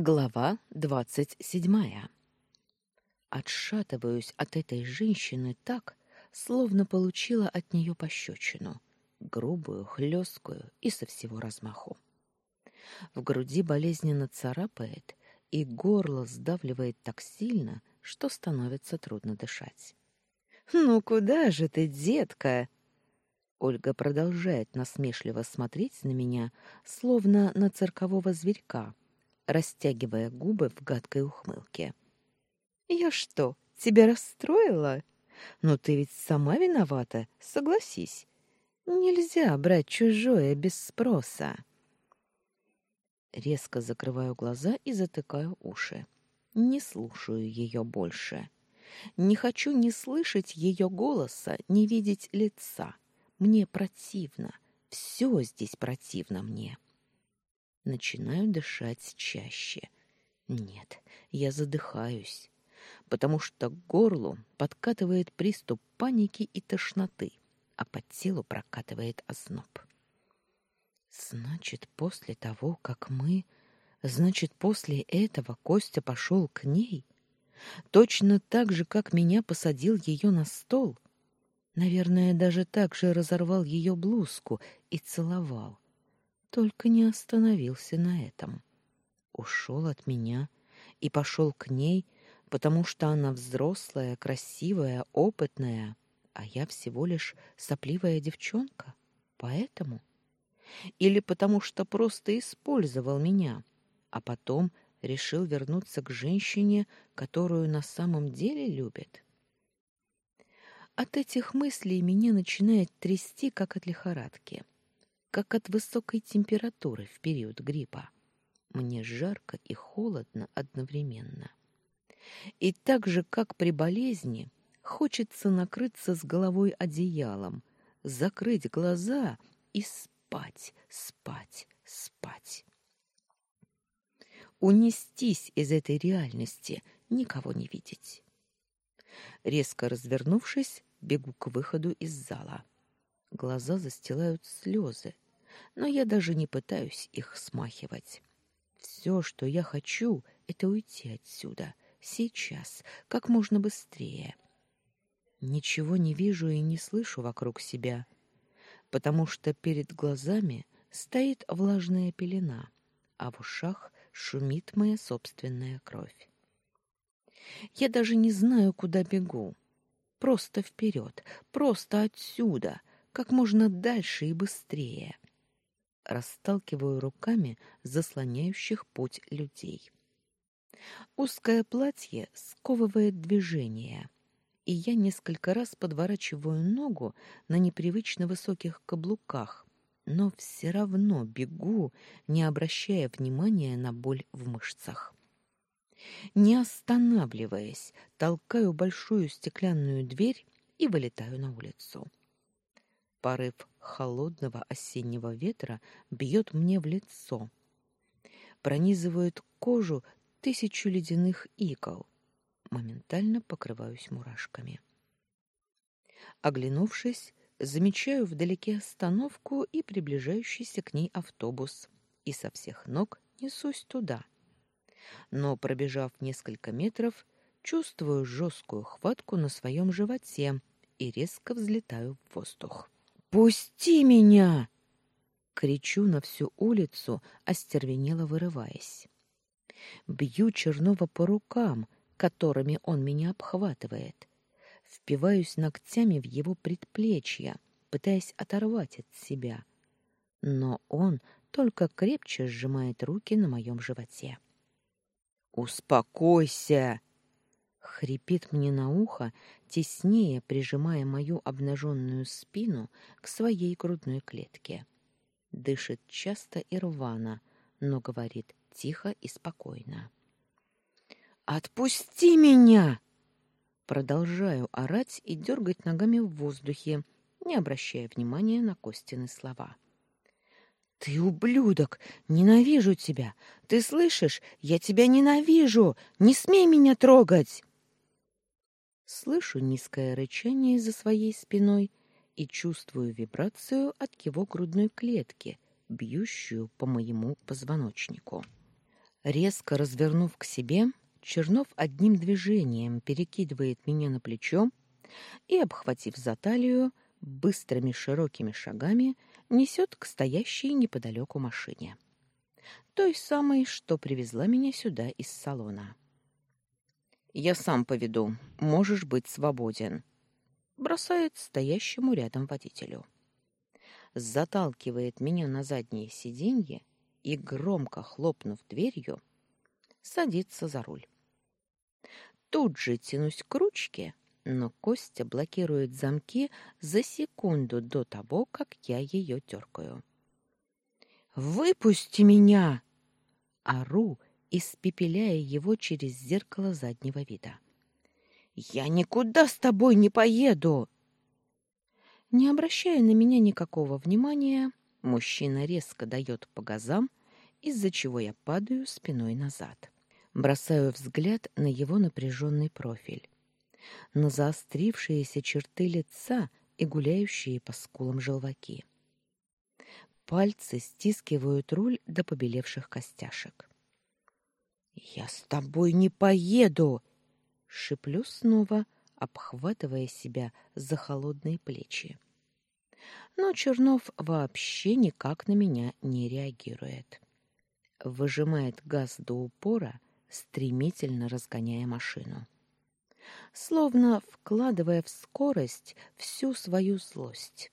Глава двадцать седьмая. Отшатываюсь от этой женщины так, словно получила от нее пощечину, грубую, хлесткую и со всего размаху. В груди болезненно царапает, и горло сдавливает так сильно, что становится трудно дышать. «Ну куда же ты, детка?» Ольга продолжает насмешливо смотреть на меня, словно на циркового зверька, растягивая губы в гадкой ухмылке. «Я что, тебя расстроила? Но ты ведь сама виновата, согласись. Нельзя брать чужое без спроса». Резко закрываю глаза и затыкаю уши. Не слушаю ее больше. Не хочу ни слышать ее голоса, ни видеть лица. Мне противно. Все здесь противно мне. Начинаю дышать чаще. Нет, я задыхаюсь, потому что к горлу подкатывает приступ паники и тошноты, а по телу прокатывает озноб. Значит, после того, как мы... Значит, после этого Костя пошел к ней? Точно так же, как меня посадил ее на стол? Наверное, даже так же разорвал ее блузку и целовал только не остановился на этом. Ушел от меня и пошел к ней, потому что она взрослая, красивая, опытная, а я всего лишь сопливая девчонка. Поэтому? Или потому что просто использовал меня, а потом решил вернуться к женщине, которую на самом деле любит? От этих мыслей меня начинает трясти, как от лихорадки как от высокой температуры в период гриппа. Мне жарко и холодно одновременно. И так же, как при болезни, хочется накрыться с головой одеялом, закрыть глаза и спать, спать, спать. Унестись из этой реальности, никого не видеть. Резко развернувшись, бегу к выходу из зала. Глаза застилают слезы, но я даже не пытаюсь их смахивать. Все, что я хочу, это уйти отсюда, сейчас, как можно быстрее. Ничего не вижу и не слышу вокруг себя, потому что перед глазами стоит влажная пелена, а в ушах шумит моя собственная кровь. Я даже не знаю, куда бегу. Просто вперед, просто отсюда, как можно дальше и быстрее расталкиваю руками заслоняющих путь людей. Узкое платье сковывает движение, и я несколько раз подворачиваю ногу на непривычно высоких каблуках, но все равно бегу, не обращая внимания на боль в мышцах. Не останавливаясь, толкаю большую стеклянную дверь и вылетаю на улицу. Порыв холодного осеннего ветра бьет мне в лицо. Пронизывает кожу тысячу ледяных игл. Моментально покрываюсь мурашками. Оглянувшись, замечаю вдалеке остановку и приближающийся к ней автобус, и со всех ног несусь туда. Но, пробежав несколько метров, чувствую жесткую хватку на своем животе и резко взлетаю в воздух. «Пусти меня!» Кричу на всю улицу, остервенело вырываясь. Бью Чернова по рукам, которыми он меня обхватывает. Впиваюсь ногтями в его предплечья, пытаясь оторвать от себя. Но он только крепче сжимает руки на моем животе. «Успокойся!» Хрипит мне на ухо, теснее прижимая мою обнаженную спину к своей грудной клетке. Дышит часто и рвано, но говорит тихо и спокойно. «Отпусти меня!» Продолжаю орать и дергать ногами в воздухе, не обращая внимания на Костины слова. «Ты ублюдок! Ненавижу тебя! Ты слышишь? Я тебя ненавижу! Не смей меня трогать!» Слышу низкое рычание за своей спиной и чувствую вибрацию от его грудной клетки, бьющую по моему позвоночнику. Резко развернув к себе, Чернов одним движением перекидывает меня на плечо и, обхватив за талию, быстрыми широкими шагами несет к стоящей неподалеку машине. Той самой, что привезла меня сюда из салона. «Я сам поведу. Можешь быть свободен», — бросает стоящему рядом водителю. Заталкивает меня на заднее сиденье и, громко хлопнув дверью, садится за руль. Тут же тянусь к ручке, но Костя блокирует замки за секунду до того, как я ее дергаю. «Выпусти меня!» Ору, испепеляя его через зеркало заднего вида. «Я никуда с тобой не поеду!» Не обращая на меня никакого внимания, мужчина резко дает по газам, из-за чего я падаю спиной назад. Бросаю взгляд на его напряженный профиль, на заострившиеся черты лица и гуляющие по скулам желваки. Пальцы стискивают руль до побелевших костяшек. «Я с тобой не поеду!» — шиплю снова, обхватывая себя за холодные плечи. Но Чернов вообще никак на меня не реагирует. Выжимает газ до упора стремительно разгоняя машину. Словно вкладывая в скорость всю свою злость.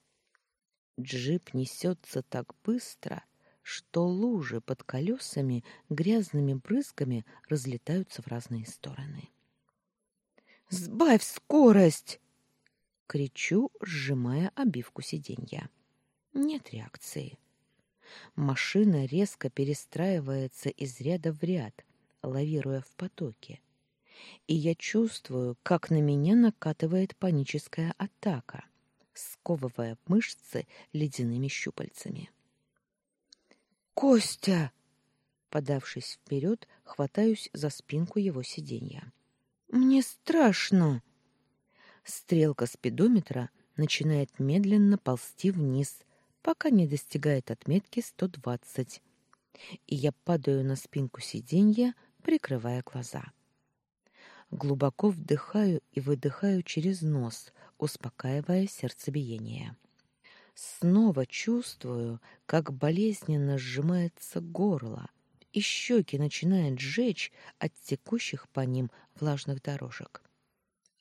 Джип несется так быстро, что лужи под колесами грязными брызгами разлетаются в разные стороны. «Сбавь скорость!» — кричу, сжимая обивку сиденья. Нет реакции. Машина резко перестраивается из ряда в ряд, лавируя в потоке. И я чувствую, как на меня накатывает паническая атака, сковывая мышцы ледяными щупальцами. «Костя!» Подавшись вперед, хватаюсь за спинку его сиденья. «Мне страшно!» Стрелка спидометра начинает медленно ползти вниз, пока не достигает отметки 120. И я падаю на спинку сиденья, прикрывая глаза. Глубоко вдыхаю и выдыхаю через нос, успокаивая сердцебиение. Снова чувствую, как болезненно сжимается горло, и щеки начинают жечь от текущих по ним влажных дорожек.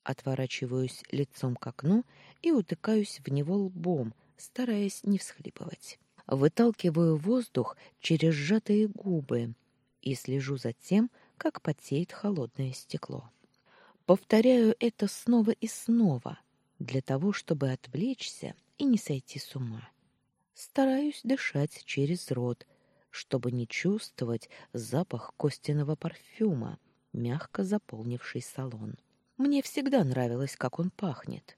Отворачиваюсь лицом к окну и утыкаюсь в него лбом, стараясь не всхлипывать. Выталкиваю воздух через сжатые губы, и слежу за тем, как потеет холодное стекло. Повторяю это снова и снова, для того, чтобы отвлечься и не сойти с ума. Стараюсь дышать через рот, чтобы не чувствовать запах костяного парфюма, мягко заполнивший салон. Мне всегда нравилось, как он пахнет.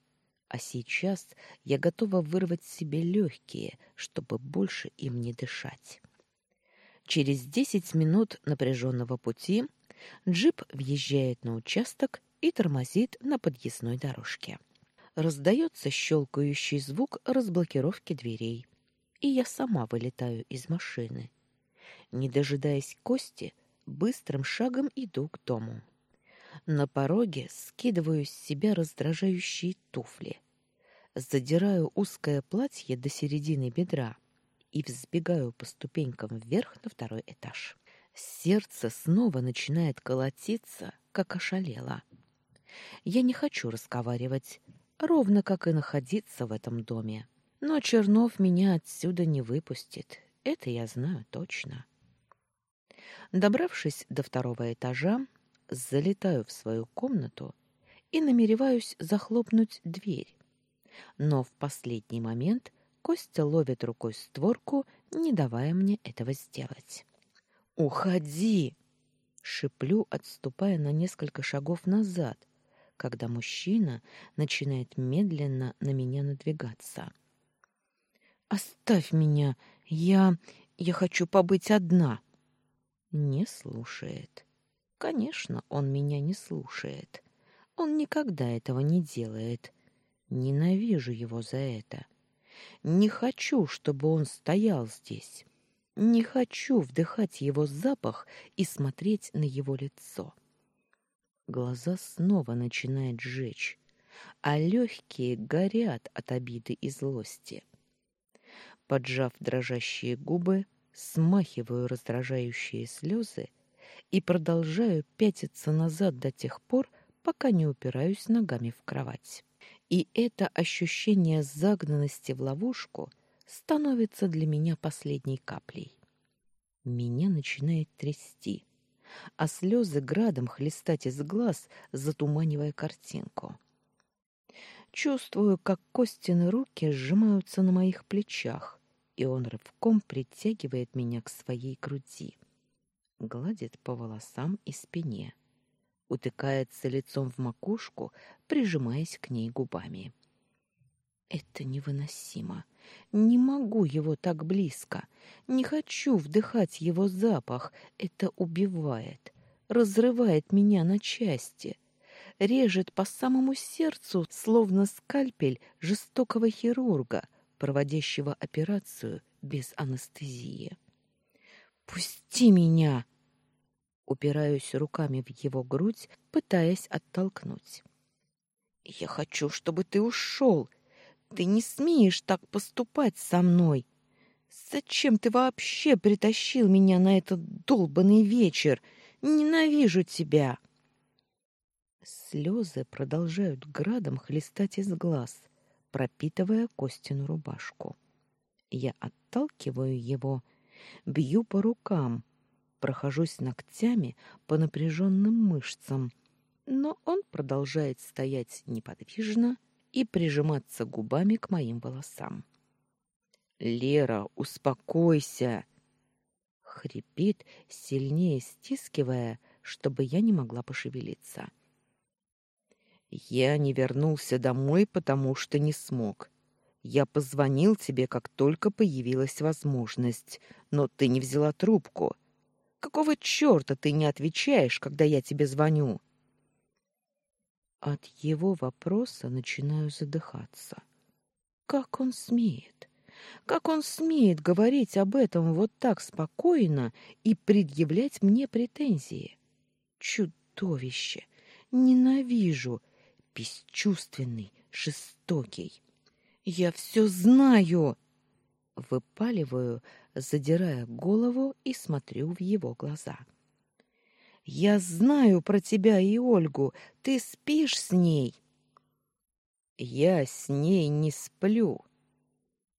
А сейчас я готова вырвать себе легкие, чтобы больше им не дышать. Через десять минут напряженного пути джип въезжает на участок и тормозит на подъездной дорожке. Раздается щелкающий звук разблокировки дверей, и я сама вылетаю из машины. Не дожидаясь Кости, быстрым шагом иду к дому. На пороге скидываю с себя раздражающие туфли. Задираю узкое платье до середины бедра и взбегаю по ступенькам вверх на второй этаж. Сердце снова начинает колотиться, как ошалело. Я не хочу разговаривать, ровно как и находиться в этом доме. Но Чернов меня отсюда не выпустит, это я знаю точно. Добравшись до второго этажа, залетаю в свою комнату и намереваюсь захлопнуть дверь. Но в последний момент Костя ловит рукой створку, не давая мне этого сделать. «Уходи!» — шиплю, отступая на несколько шагов назад, когда мужчина начинает медленно на меня надвигаться. «Оставь меня! Я... я хочу побыть одна!» Не слушает. Конечно, он меня не слушает. Он никогда этого не делает. Ненавижу его за это. Не хочу, чтобы он стоял здесь. Не хочу вдыхать его запах и смотреть на его лицо. Глаза снова начинает жечь, а легкие горят от обиды и злости. Поджав дрожащие губы, смахиваю раздражающие слезы и продолжаю пятиться назад до тех пор, пока не упираюсь ногами в кровать. И это ощущение загнанности в ловушку становится для меня последней каплей. Меня начинает трясти, а слезы градом хлестать из глаз, затуманивая картинку. Чувствую, как Костины руки сжимаются на моих плечах, и он рывком притягивает меня к своей груди. Гладит по волосам и спине утыкается лицом в макушку, прижимаясь к ней губами. Это невыносимо. Не могу его так близко. Не хочу вдыхать его запах. Это убивает, разрывает меня на части. Режет по самому сердцу, словно скальпель жестокого хирурга, проводящего операцию без анестезии. «Пусти меня!» Упираюсь руками в его грудь, пытаясь оттолкнуть. «Я хочу, чтобы ты ушел. Ты не смеешь так поступать со мной. Зачем ты вообще притащил меня на этот долбанный вечер? Ненавижу тебя!» Слезы продолжают градом хлестать из глаз, пропитывая Костину рубашку. Я отталкиваю его, бью по рукам, прохожусь ногтями по напряженным мышцам, но он продолжает стоять неподвижно и прижиматься губами к моим волосам. «Лера, успокойся!» Хрипит, сильнее стискивая, чтобы я не могла пошевелиться. «Я не вернулся домой, потому что не смог. Я позвонил тебе, как только появилась возможность, но ты не взяла трубку. Какого черта ты не отвечаешь, когда я тебе звоню? От его вопроса начинаю задыхаться. Как он смеет? Как он смеет говорить об этом вот так спокойно и предъявлять мне претензии? Чудовище! Ненавижу! Бесчувственный, жестокий. Я все знаю! Выпаливаю, задирая голову и смотрю в его глаза. Я знаю про тебя и Ольгу. Ты спишь с ней? Я с ней не сплю,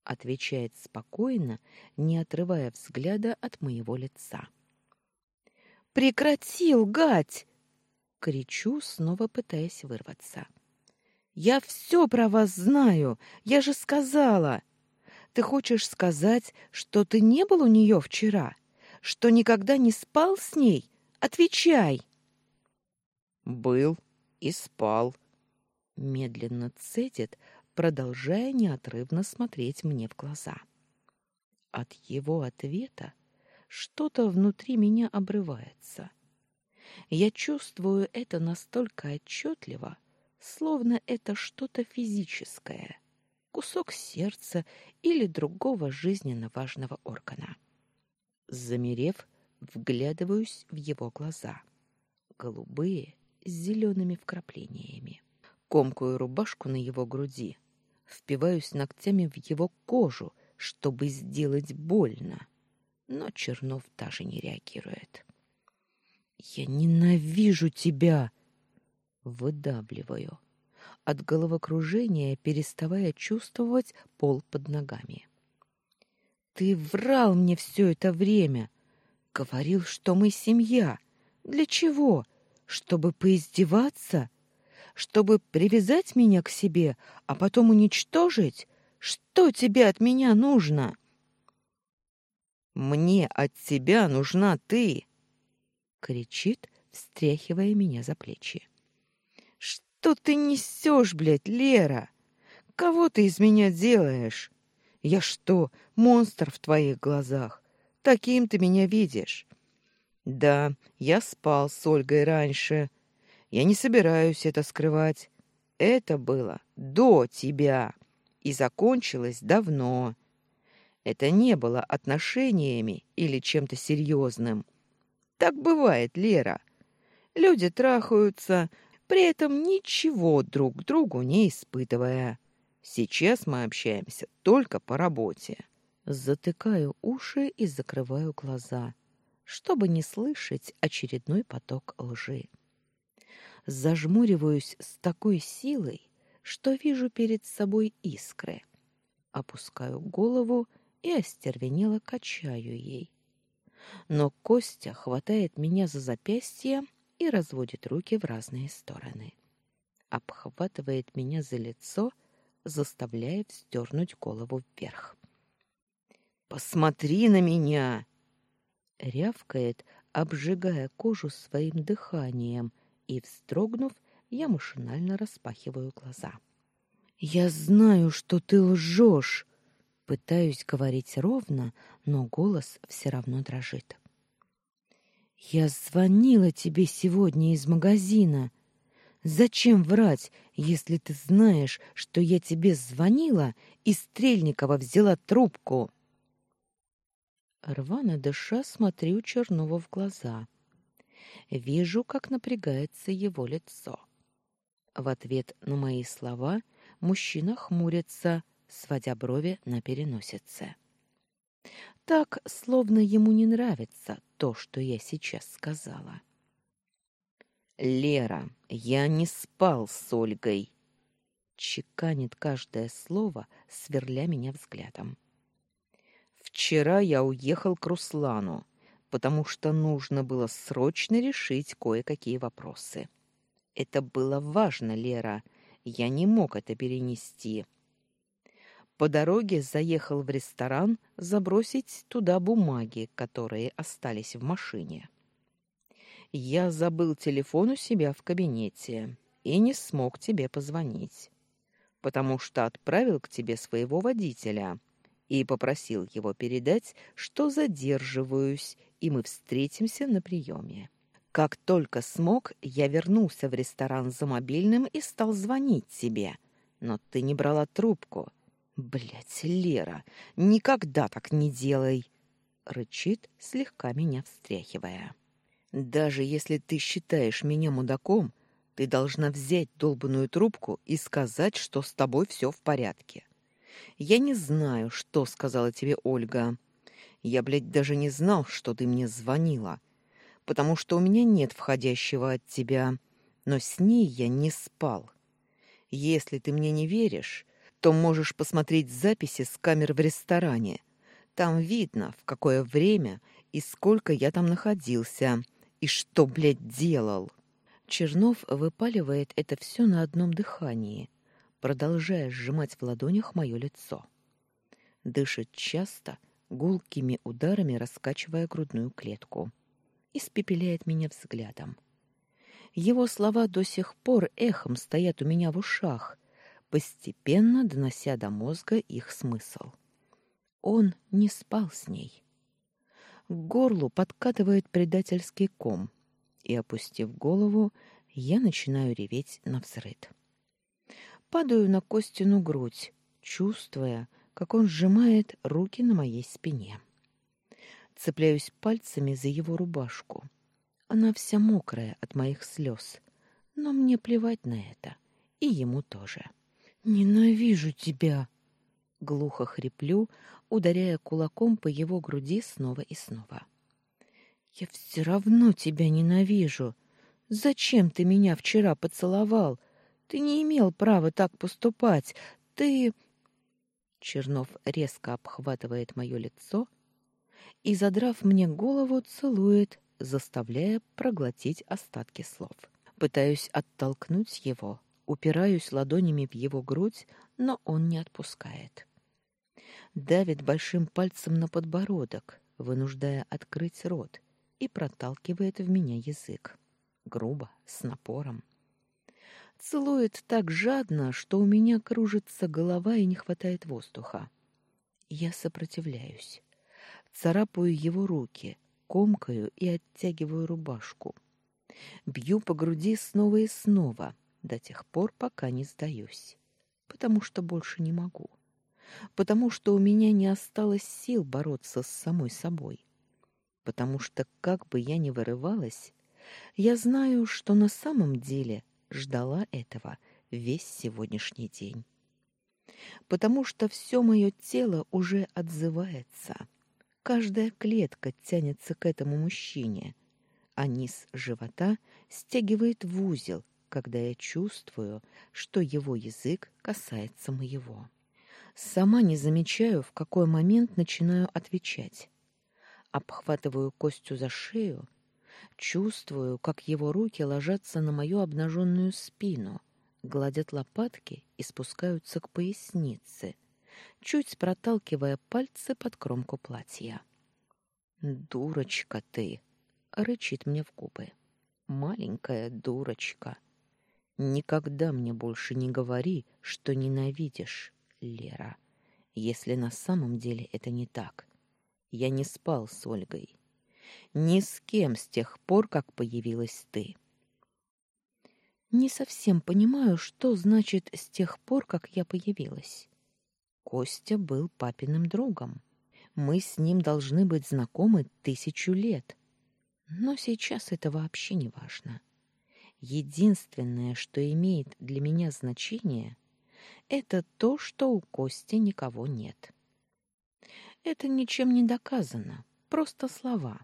отвечает спокойно, не отрывая взгляда от моего лица. Прекрати лгать, кричу, снова пытаясь вырваться. Я все про вас знаю. Я же сказала. Ты хочешь сказать, что ты не был у нее вчера? Что никогда не спал с ней? Отвечай!» «Был и спал», — медленно цедит, продолжая неотрывно смотреть мне в глаза. От его ответа что-то внутри меня обрывается. Я чувствую это настолько отчетливо, словно это что-то физическое — кусок сердца или другого жизненно важного органа. Замерев, вглядываюсь в его глаза. Голубые, с зелеными вкраплениями. Комкую рубашку на его груди, впиваюсь ногтями в его кожу, чтобы сделать больно. Но Чернов даже не реагирует. «Я ненавижу тебя!» Выдавливаю от головокружения, переставая чувствовать пол под ногами. Ты врал мне все это время, говорил, что мы семья. Для чего? Чтобы поиздеваться, чтобы привязать меня к себе, а потом уничтожить? Что тебе от меня нужно? Мне от тебя нужна ты, кричит, встряхивая меня за плечи. Что ты несешь, блядь, Лера? Кого ты из меня делаешь? Я что, монстр в твоих глазах? Таким ты меня видишь? Да, я спал с Ольгой раньше. Я не собираюсь это скрывать. Это было до тебя и закончилось давно. Это не было отношениями или чем-то серьезным. Так бывает, Лера. Люди трахаются, при этом ничего друг другу не испытывая. Сейчас мы общаемся только по работе. Затыкаю уши и закрываю глаза, чтобы не слышать очередной поток лжи. Зажмуриваюсь с такой силой, что вижу перед собой искры. Опускаю голову и остервенело качаю ей. Но Костя хватает меня за запястье и разводит руки в разные стороны. Обхватывает меня за лицо, заставляя вздернуть голову вверх. «Посмотри на меня!» Рявкает, обжигая кожу своим дыханием, и, вздрогнув, я машинально распахиваю глаза. «Я знаю, что ты лжешь!» Пытаюсь говорить ровно, но голос все равно дрожит. «Я звонила тебе сегодня из магазина. Зачем врать, если ты знаешь, что я тебе звонила и Стрельникова взяла трубку?» Рвано дыша смотрю Чернову в глаза. Вижу, как напрягается его лицо. В ответ на мои слова мужчина хмурится, сводя брови на переносице. Так, словно ему не нравится то, что я сейчас сказала. «Лера, я не спал с Ольгой!» Чеканит каждое слово, сверля меня взглядом. «Вчера я уехал к Руслану, потому что нужно было срочно решить кое-какие вопросы. Это было важно, Лера, я не мог это перенести». По дороге заехал в ресторан забросить туда бумаги, которые остались в машине. Я забыл телефон у себя в кабинете и не смог тебе позвонить, потому что отправил к тебе своего водителя и попросил его передать, что задерживаюсь, и мы встретимся на приеме. Как только смог, я вернулся в ресторан за мобильным и стал звонить тебе, но ты не брала трубку — Блять, Лера, никогда так не делай, рычит, слегка меня встряхивая. Даже если ты считаешь меня мудаком, ты должна взять долбаную трубку и сказать, что с тобой все в порядке. Я не знаю, что сказала тебе Ольга. Я, блядь, даже не знал, что ты мне звонила, потому что у меня нет входящего от тебя, но с ней я не спал. Если ты мне не веришь, то можешь посмотреть записи с камер в ресторане. Там видно, в какое время и сколько я там находился, и что, блядь, делал. Чернов выпаливает это все на одном дыхании, продолжая сжимать в ладонях мое лицо. Дышит часто, гулкими ударами раскачивая грудную клетку. Испепеляет меня взглядом. Его слова до сих пор эхом стоят у меня в ушах, постепенно донося до мозга их смысл. Он не спал с ней. К горлу подкатывает предательский ком, и, опустив голову, я начинаю реветь на взрыд. Падаю на Костину грудь, чувствуя, как он сжимает руки на моей спине. Цепляюсь пальцами за его рубашку. Она вся мокрая от моих слез, но мне плевать на это, и ему тоже. Ненавижу тебя, глухо хриплю, ударяя кулаком по его груди снова и снова. Я все равно тебя ненавижу. Зачем ты меня вчера поцеловал? Ты не имел права так поступать. Ты Чернов резко обхватывает мое лицо и, задрав мне голову, целует, заставляя проглотить остатки слов. Пытаюсь оттолкнуть его, упираюсь ладонями в его грудь, но он не отпускает. Давит большим пальцем на подбородок, вынуждая открыть рот, и проталкивает в меня язык. Грубо, с напором. Целует так жадно, что у меня кружится голова и не хватает воздуха. Я сопротивляюсь. Царапаю его руки, комкаю и оттягиваю рубашку. Бью по груди снова и снова — до тех пор, пока не сдаюсь, потому что больше не могу. потому что у меня не осталось сил бороться с самой собой. Потому что, как бы я ни вырывалась, я знаю, что на самом деле ждала этого весь сегодняшний день. Потому что все мое тело уже отзывается. Каждая клетка тянется к этому мужчине, а низ живота стягивает в узел, когда я чувствую, что его язык касается моего. Сама не замечаю, в какой момент начинаю отвечать. Обхватываю Костю за шею, чувствую, как его руки ложатся на мою обнаженную спину, гладят лопатки и спускаются к пояснице, чуть проталкивая пальцы под кромку платья. «Дурочка ты!» — рычит мне в губы. «Маленькая дурочка!» «Никогда мне больше не говори, что ненавидишь!» Лера, если на самом деле это не так. Я не спал с Ольгой. Ни с кем с тех пор, как появилась ты. Не совсем понимаю, что значит «с тех пор, как я появилась». Костя был папиным другом. Мы с ним должны быть знакомы тысячу лет. Но сейчас это вообще не важно. Единственное, что имеет для меня значение — это то, что у Кости никого нет. Это ничем не доказано, просто слова.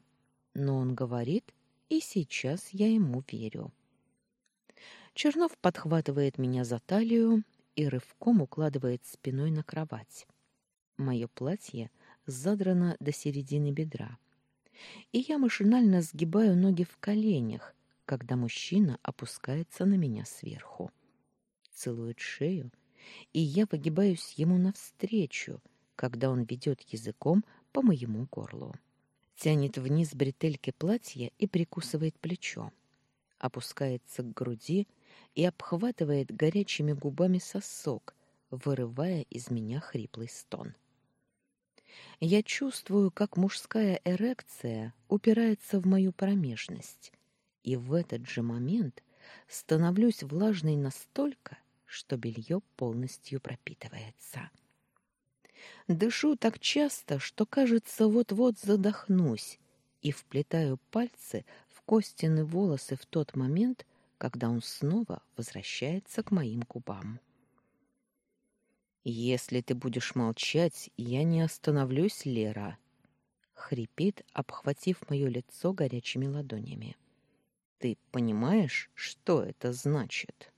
Но он говорит, и сейчас я ему верю. Чернов подхватывает меня за талию и рывком укладывает спиной на кровать. Мое платье задрано до середины бедра. И я машинально сгибаю ноги в коленях, когда мужчина опускается на меня сверху. Целует шею и я выгибаюсь ему навстречу, когда он ведет языком по моему горлу. Тянет вниз бретельки платья и прикусывает плечо. Опускается к груди и обхватывает горячими губами сосок, вырывая из меня хриплый стон. Я чувствую, как мужская эрекция упирается в мою промежность, и в этот же момент становлюсь влажной настолько, что белье полностью пропитывается. Дышу так часто, что, кажется, вот-вот задохнусь, и вплетаю пальцы в Костины волосы в тот момент, когда он снова возвращается к моим губам. «Если ты будешь молчать, я не остановлюсь, Лера», — хрипит, обхватив мое лицо горячими ладонями. «Ты понимаешь, что это значит?»